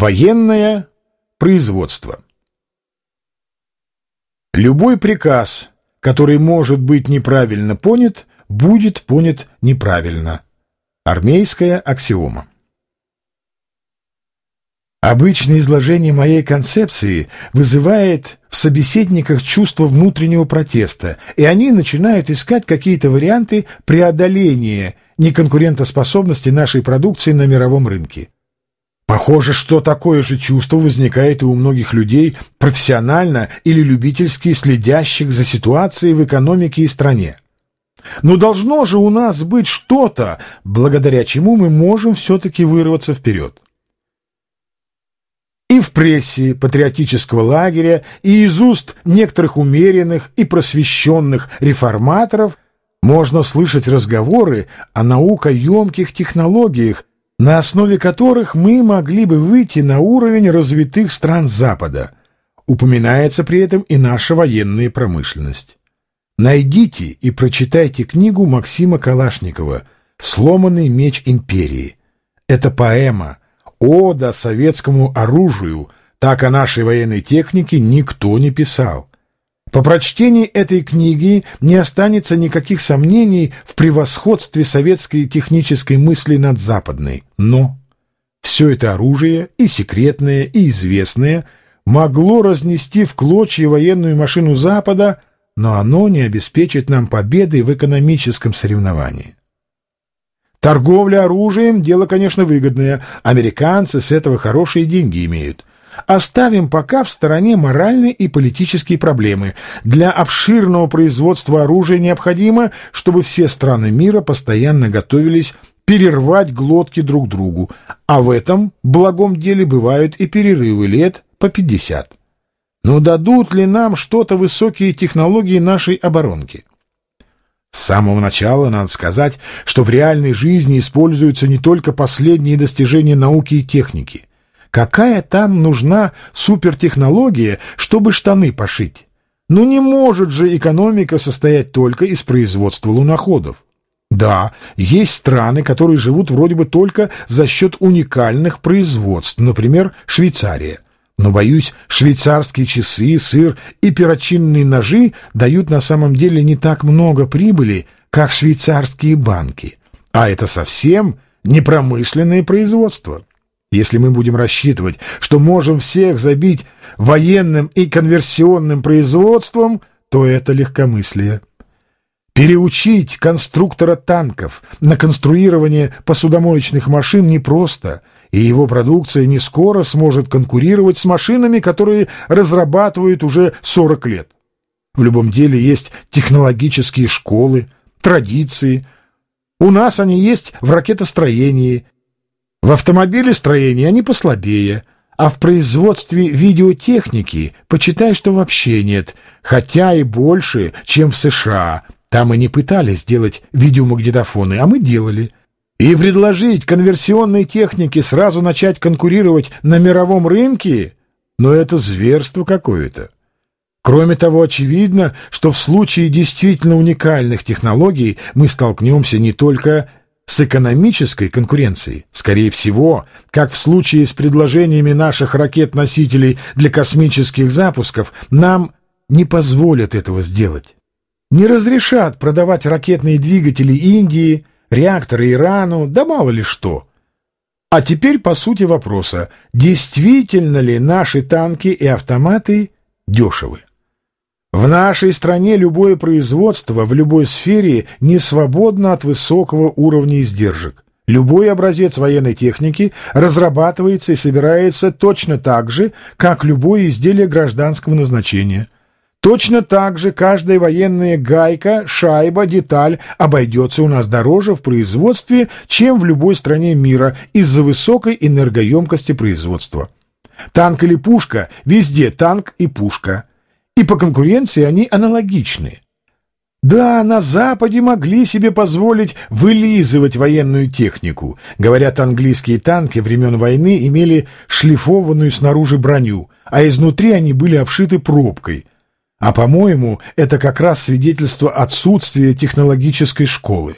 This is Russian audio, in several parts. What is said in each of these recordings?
Военное производство. Любой приказ, который может быть неправильно понят, будет понят неправильно. Армейская аксиома. Обычное изложение моей концепции вызывает в собеседниках чувство внутреннего протеста, и они начинают искать какие-то варианты преодоления неконкурентоспособности нашей продукции на мировом рынке. Похоже, что такое же чувство возникает и у многих людей, профессионально или любительски следящих за ситуацией в экономике и стране. Но должно же у нас быть что-то, благодаря чему мы можем все-таки вырваться вперед. И в прессе патриотического лагеря, и из уст некоторых умеренных и просвещенных реформаторов можно слышать разговоры о наукоемких технологиях, на основе которых мы могли бы выйти на уровень развитых стран Запада. Упоминается при этом и наша военная промышленность. Найдите и прочитайте книгу Максима Калашникова «Сломанный меч империи». Это поэма, ода советскому оружию, так о нашей военной технике никто не писал. По прочтении этой книги не останется никаких сомнений в превосходстве советской технической мысли над западной. Но все это оружие, и секретное, и известное, могло разнести в клочья военную машину Запада, но оно не обеспечит нам победы в экономическом соревновании. Торговля оружием – дело, конечно, выгодное. Американцы с этого хорошие деньги имеют. Оставим пока в стороне моральные и политические проблемы. Для обширного производства оружия необходимо, чтобы все страны мира постоянно готовились перервать глотки друг другу, а в этом благом деле бывают и перерывы лет по 50. Но дадут ли нам что-то высокие технологии нашей оборонки? С самого начала надо сказать, что в реальной жизни используются не только последние достижения науки и техники. Какая там нужна супертехнология, чтобы штаны пошить? Ну не может же экономика состоять только из производства луноходов. Да, есть страны, которые живут вроде бы только за счет уникальных производств, например, Швейцария. Но, боюсь, швейцарские часы, сыр и перочинные ножи дают на самом деле не так много прибыли, как швейцарские банки. А это совсем не промышленное производство. Если мы будем рассчитывать, что можем всех забить военным и конверсионным производством, то это легкомыслие. Переучить конструктора танков на конструирование посудомоечных машин непросто, и его продукция не скоро сможет конкурировать с машинами, которые разрабатывают уже 40 лет. В любом деле есть технологические школы, традиции. У нас они есть в ракетостроении – в автомобилестроении они послабее, а в производстве видеотехники почитай, что вообще нет, хотя и больше, чем в США. Там и не пытались сделать видеомагнитофоны, а мы делали. И предложить конверсионной технике сразу начать конкурировать на мировом рынке, но это зверство какое-то. Кроме того, очевидно, что в случае действительно уникальных технологий мы столкнемся не только с экономической конкуренцией. Скорее всего, как в случае с предложениями наших ракет-носителей для космических запусков, нам не позволят этого сделать. Не разрешат продавать ракетные двигатели Индии, реакторы Ирану, да мало ли что. А теперь по сути вопроса, действительно ли наши танки и автоматы дешевы? В нашей стране любое производство в любой сфере не свободно от высокого уровня издержек. Любой образец военной техники разрабатывается и собирается точно так же, как любое изделие гражданского назначения. Точно так же каждая военная гайка, шайба, деталь обойдется у нас дороже в производстве, чем в любой стране мира из-за высокой энергоемкости производства. Танк или пушка – везде танк и пушка – и по конкуренции они аналогичны. Да, на Западе могли себе позволить вылизывать военную технику. Говорят, английские танки времен войны имели шлифованную снаружи броню, а изнутри они были обшиты пробкой. А, по-моему, это как раз свидетельство отсутствия технологической школы.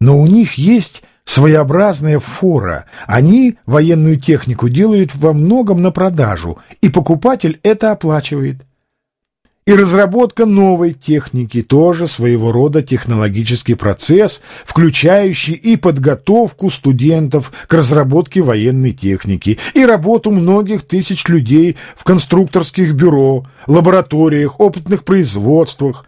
Но у них есть своеобразная фора. Они военную технику делают во многом на продажу, и покупатель это оплачивает. И разработка новой техники тоже своего рода технологический процесс, включающий и подготовку студентов к разработке военной техники, и работу многих тысяч людей в конструкторских бюро, лабораториях, опытных производствах.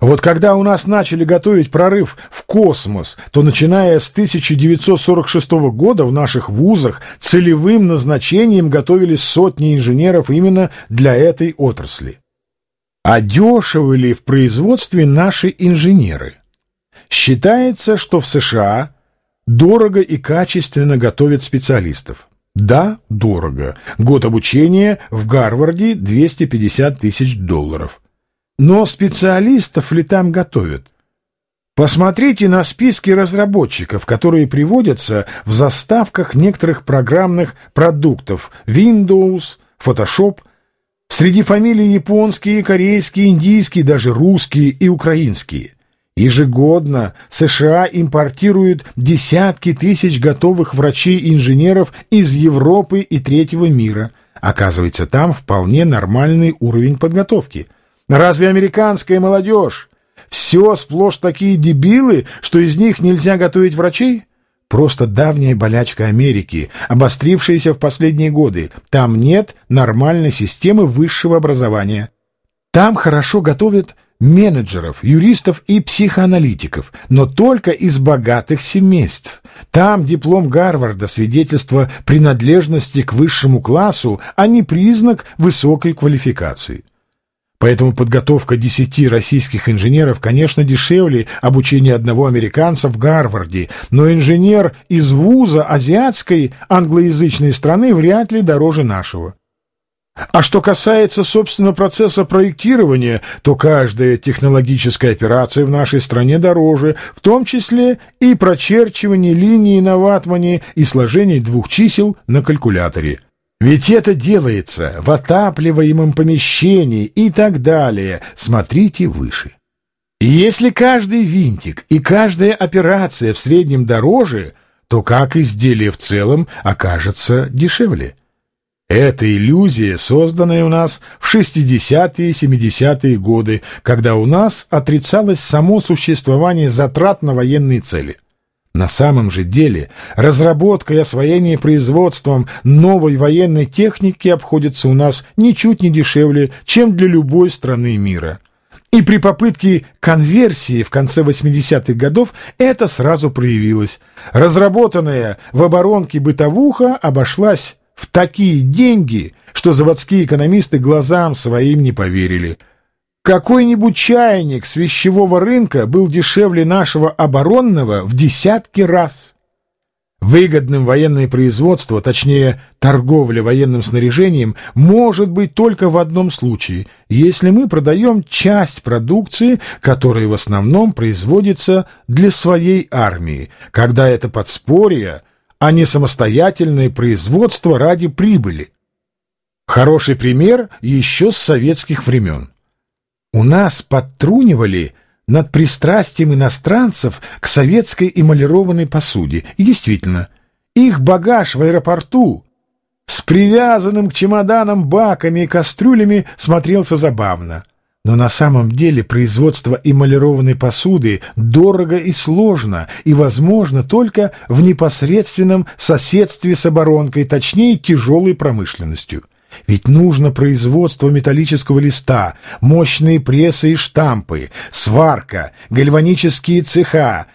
Вот когда у нас начали готовить прорыв в космос, то начиная с 1946 года в наших вузах целевым назначением готовились сотни инженеров именно для этой отрасли. А дешевы ли в производстве наши инженеры? Считается, что в США дорого и качественно готовят специалистов. Да, дорого. Год обучения в Гарварде 250 тысяч долларов. Но специалистов ли там готовят? Посмотрите на списки разработчиков, которые приводятся в заставках некоторых программных продуктов Windows, Photoshop – Среди фамилий японские, корейские, индийские, даже русские и украинские. Ежегодно США импортируют десятки тысяч готовых врачей и инженеров из Европы и третьего мира. Оказывается, там вполне нормальный уровень подготовки. Разве американская молодежь? Все сплошь такие дебилы, что из них нельзя готовить врачей? Просто давняя болячка Америки, обострившаяся в последние годы. Там нет нормальной системы высшего образования. Там хорошо готовят менеджеров, юристов и психоаналитиков, но только из богатых семейств. Там диплом Гарварда – свидетельство принадлежности к высшему классу, а не признак высокой квалификации. Поэтому подготовка десяти российских инженеров, конечно, дешевле обучения одного американца в Гарварде, но инженер из вуза азиатской англоязычной страны вряд ли дороже нашего. А что касается, собственно, процесса проектирования, то каждая технологическая операция в нашей стране дороже, в том числе и прочерчивание линии на ватмане и сложение двух чисел на калькуляторе. Ведь это делается в отапливаемом помещении и так далее. Смотрите выше. И если каждый винтик и каждая операция в среднем дороже, то как изделие в целом окажется дешевле? Это иллюзия, созданная у нас в 60-е и 70-е годы, когда у нас отрицалось само существование затрат на военные цели. На самом же деле разработка и освоение производством новой военной техники обходится у нас ничуть не дешевле, чем для любой страны мира. И при попытке конверсии в конце 80-х годов это сразу проявилось. Разработанная в оборонке бытовуха обошлась в такие деньги, что заводские экономисты глазам своим не поверили – какой-нибудь чайник с вещевого рынка был дешевле нашего оборонного в десятки раз. Выгодным военное производство, точнее торговля военным снаряжением, может быть только в одном случае, если мы продаем часть продукции, которая в основном производится для своей армии, когда это подспорье, а не самостоятельное производство ради прибыли. Хороший пример еще с советских времен. У нас подтрунивали над пристрастием иностранцев к советской эмалированной посуде. И действительно, их багаж в аэропорту с привязанным к чемоданам баками и кастрюлями смотрелся забавно. Но на самом деле производство эмалированной посуды дорого и сложно, и возможно только в непосредственном соседстве с оборонкой, точнее тяжелой промышленностью. Ведь нужно производство металлического листа, мощные прессы и штампы, сварка, гальванические цеха,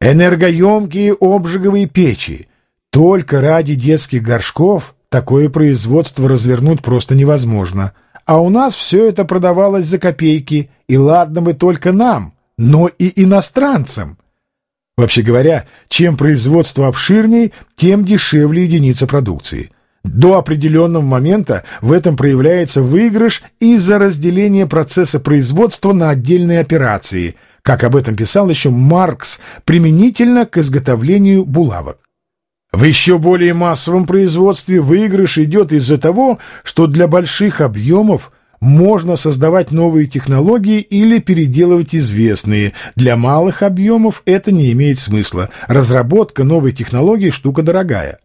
энергоемкие обжиговые печи. Только ради детских горшков такое производство развернуть просто невозможно. А у нас все это продавалось за копейки, и ладно бы только нам, но и иностранцам. Вообще говоря, чем производство обширней, тем дешевле единица продукции. До определенного момента в этом проявляется выигрыш из-за разделения процесса производства на отдельные операции, как об этом писал еще Маркс, применительно к изготовлению булавок. В еще более массовом производстве выигрыш идет из-за того, что для больших объемов можно создавать новые технологии или переделывать известные. Для малых объемов это не имеет смысла. Разработка новой технологии – штука дорогая.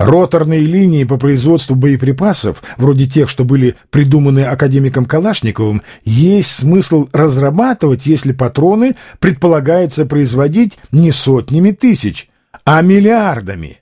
Роторные линии по производству боеприпасов, вроде тех, что были придуманы академиком Калашниковым, есть смысл разрабатывать, если патроны предполагается производить не сотнями тысяч, а миллиардами.